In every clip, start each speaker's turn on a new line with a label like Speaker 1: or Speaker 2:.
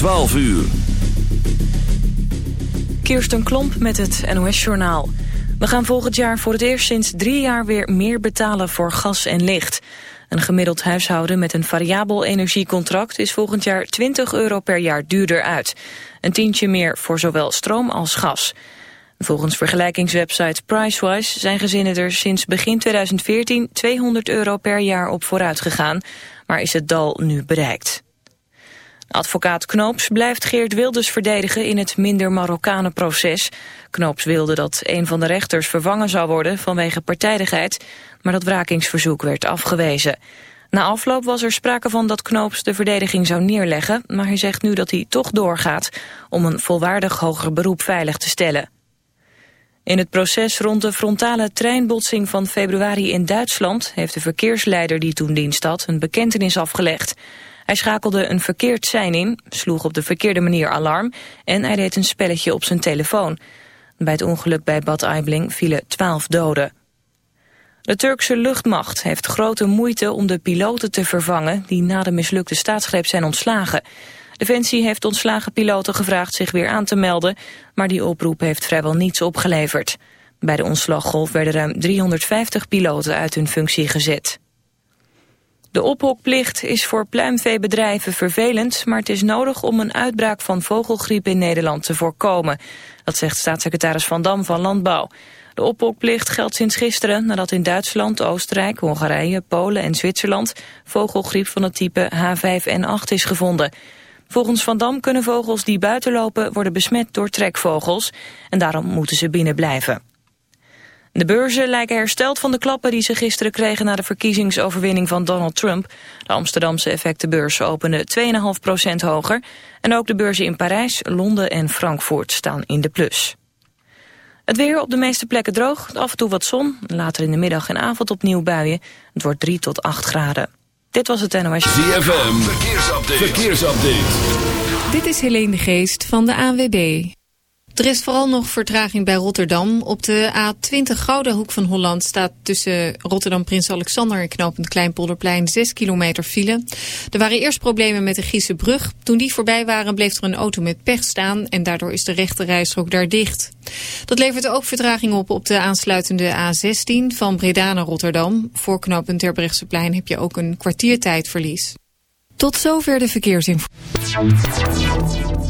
Speaker 1: 12 uur.
Speaker 2: Kirsten Klomp met het NOS-journaal. We gaan volgend jaar voor het eerst sinds drie jaar weer meer betalen voor gas en licht. Een gemiddeld huishouden met een variabel energiecontract is volgend jaar 20 euro per jaar duurder uit. Een tientje meer voor zowel stroom als gas. Volgens vergelijkingswebsite Pricewise zijn gezinnen er sinds begin 2014 200 euro per jaar op vooruit gegaan, maar is het dal nu bereikt. Advocaat Knoops blijft Geert Wilders verdedigen in het minder Marokkanen-proces. Knoops wilde dat een van de rechters vervangen zou worden vanwege partijdigheid, maar dat wrakingsverzoek werd afgewezen. Na afloop was er sprake van dat Knoops de verdediging zou neerleggen, maar hij zegt nu dat hij toch doorgaat om een volwaardig hoger beroep veilig te stellen. In het proces rond de frontale treinbotsing van februari in Duitsland heeft de verkeersleider die toen dienst had een bekentenis afgelegd. Hij schakelde een verkeerd sein in, sloeg op de verkeerde manier alarm en hij deed een spelletje op zijn telefoon. Bij het ongeluk bij Bad Aibling vielen twaalf doden. De Turkse luchtmacht heeft grote moeite om de piloten te vervangen die na de mislukte staatsgreep zijn ontslagen. Defensie heeft ontslagen piloten gevraagd zich weer aan te melden, maar die oproep heeft vrijwel niets opgeleverd. Bij de ontslaggolf werden ruim 350 piloten uit hun functie gezet. De ophokplicht is voor pluimveebedrijven vervelend, maar het is nodig om een uitbraak van vogelgriep in Nederland te voorkomen. Dat zegt staatssecretaris Van Dam van Landbouw. De ophokplicht geldt sinds gisteren nadat in Duitsland, Oostenrijk, Hongarije, Polen en Zwitserland vogelgriep van het type H5N8 is gevonden. Volgens Van Dam kunnen vogels die buiten lopen worden besmet door trekvogels en daarom moeten ze binnen blijven. De beurzen lijken hersteld van de klappen die ze gisteren kregen na de verkiezingsoverwinning van Donald Trump. De Amsterdamse effectenbeurs opende 2,5% hoger. En ook de beurzen in Parijs, Londen en Frankfurt staan in de plus. Het weer op de meeste plekken droog, af en toe wat zon. Later in de middag en avond opnieuw buien. Het wordt 3 tot 8 graden. Dit was het NOS.
Speaker 1: ZFM, verkeersupdate. verkeersupdate.
Speaker 3: Dit is Helene de Geest van de ANWB. Er is vooral nog vertraging bij Rotterdam. Op de A20 Gouden Hoek van Holland staat tussen Rotterdam Prins Alexander en knooppunt Kleinpolderplein 6 kilometer file. Er waren eerst problemen met de Giese brug. Toen die voorbij waren bleef er een auto met pech staan en daardoor is de rechte rijstrook daar dicht. Dat levert ook vertraging op op de aansluitende A16 van Breda naar Rotterdam. Voor knooppunt Terbrechtseplein heb je ook een kwartiertijdverlies. Tot zover de verkeersinformatie.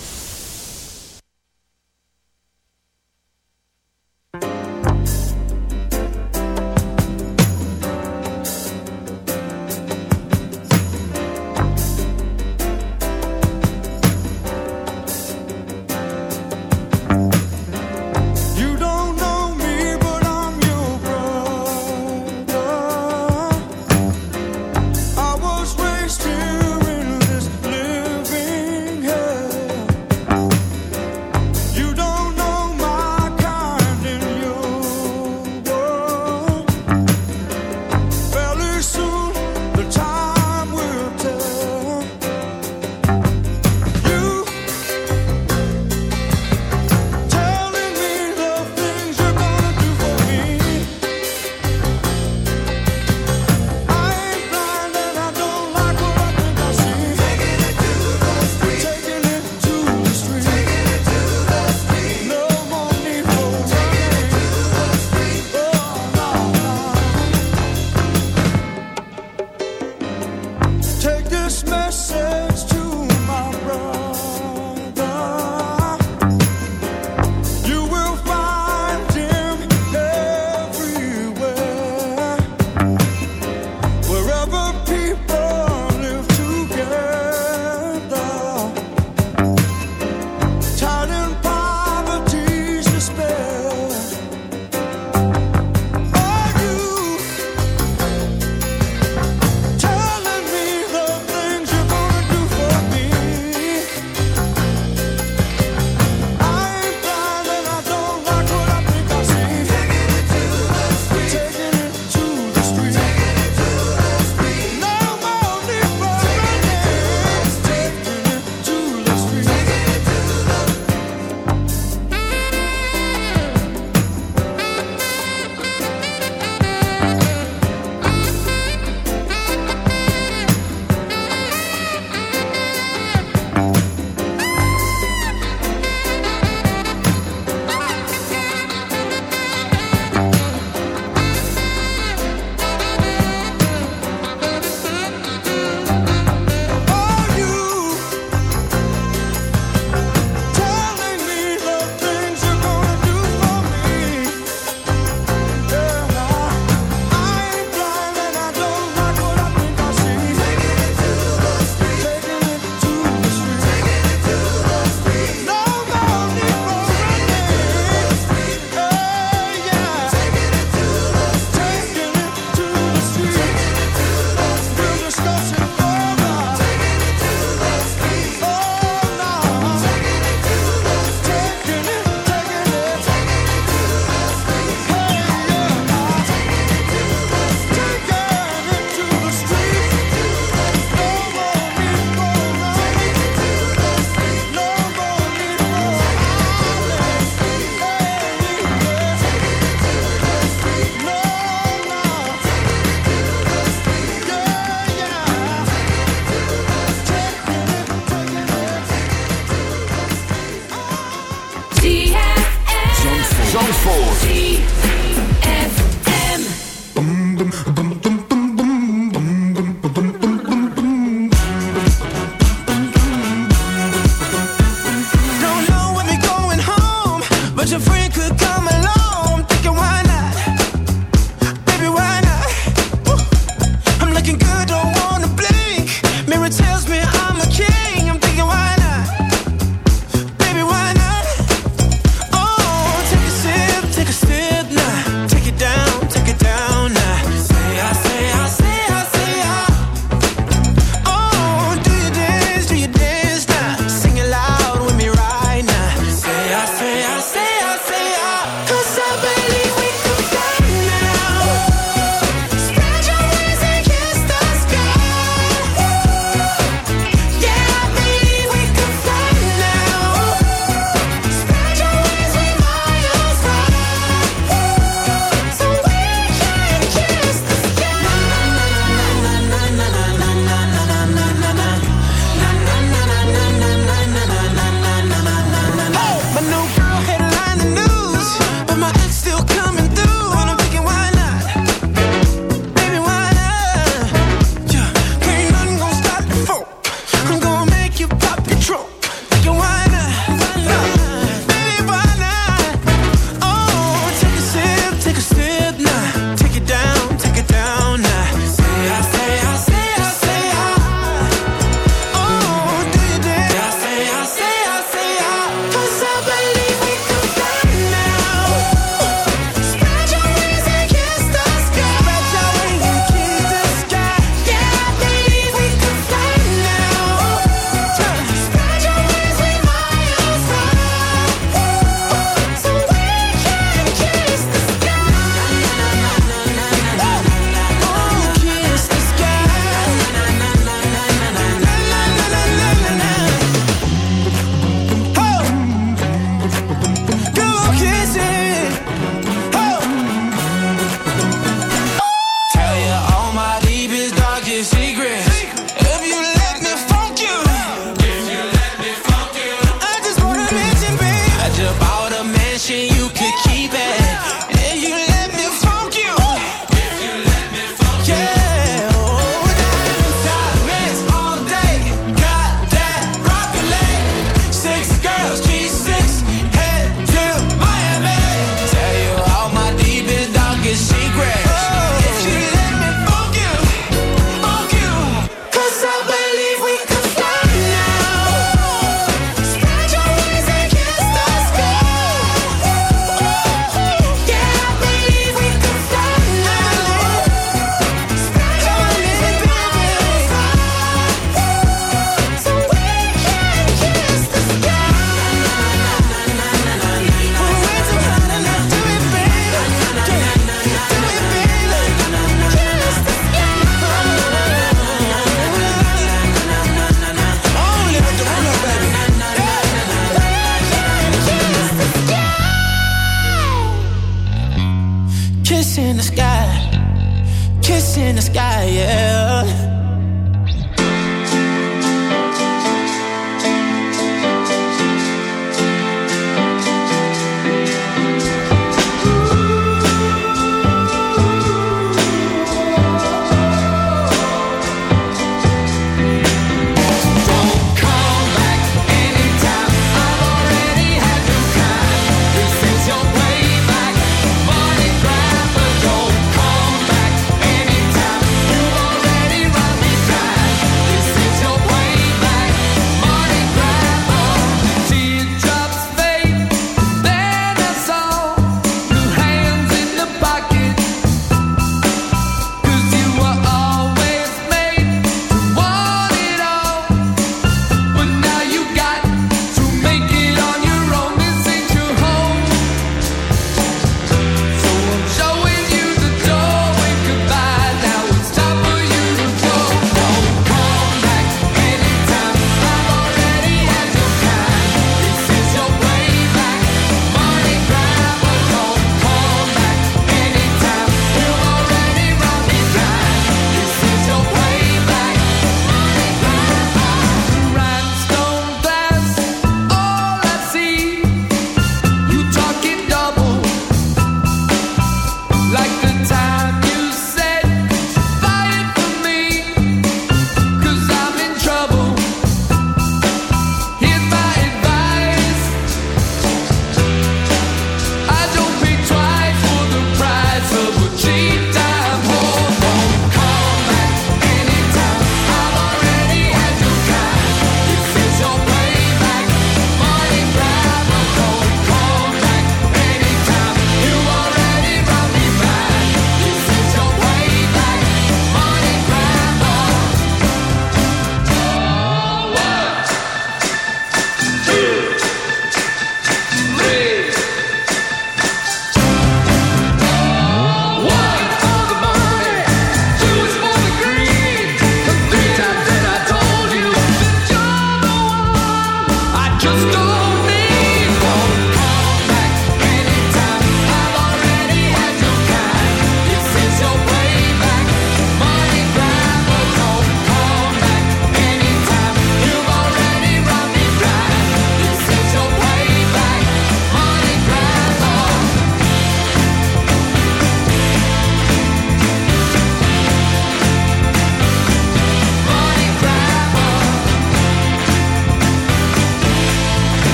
Speaker 4: you got the truth.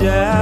Speaker 5: down.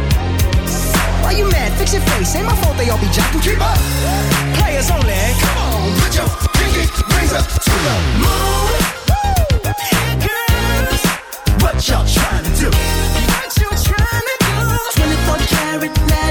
Speaker 5: Why you mad? Fix your face. Ain't my fault they all be jocking. Keep up. Players only. Come on, put your pinky raise up to the moon. Here comes what y'all trying to do. What you trying to do? 24 karat magic.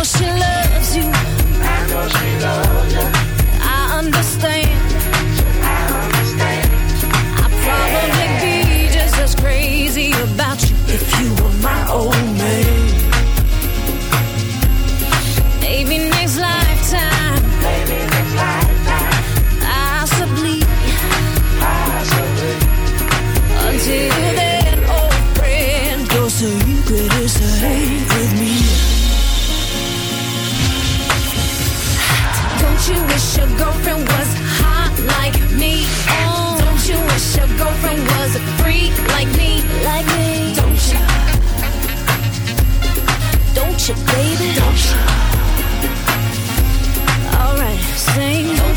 Speaker 6: know she loves you. I know she loves you. I understand.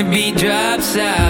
Speaker 7: Be beat drops out